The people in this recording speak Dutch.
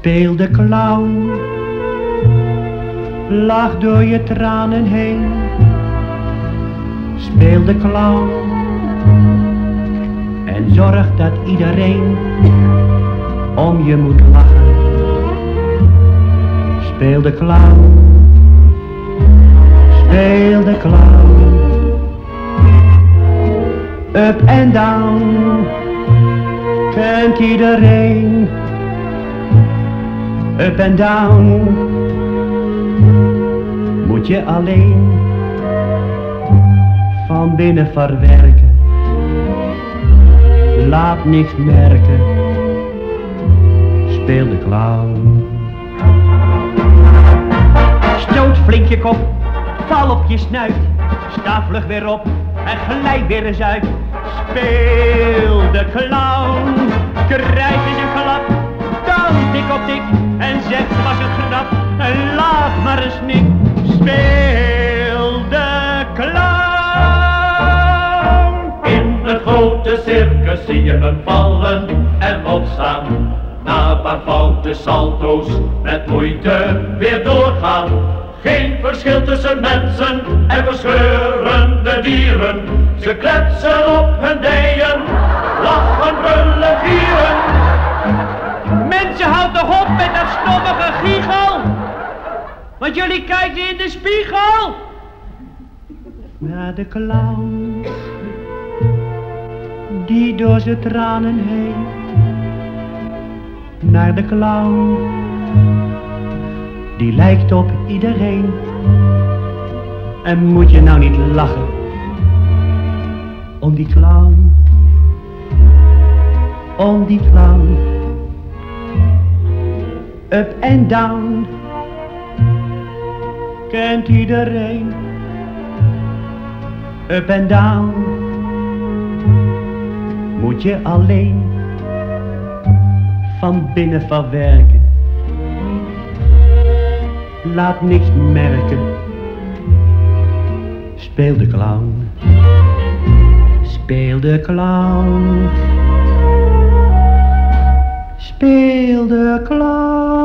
Speel de clown, lach door je tranen heen. Speel de clown en zorg dat iedereen om je moet lachen. Speel de clown, speel de clown. Up en down, kent iedereen. Up en down, moet je alleen van binnen verwerken. Laat niks merken, speel de clown. Stoot flink je kop, val op je snuit, sta vlug weer op en gelijk weer eens uit. Speel de clown, laat maar eens snik, speel de clown. In het grote circus zie je hem vallen en opstaan. Na een paar foute salto's met moeite weer doorgaan. Geen verschil tussen mensen en verscheurende dieren. Ze kletsen op hun dijen, lachen, brullen, vieren. Mensen, houd toch op met dat stommige giegel! Want jullie kijken in de spiegel! Naar de clown, die door zijn tranen heen. Naar de clown, die lijkt op iedereen. En moet je nou niet lachen om die clown, om die clown up en down. Kent iedereen. Up en down. Moet je alleen van binnen verwerken. Laat niks merken. Speel de clown. Speel de clown. Speel de clown.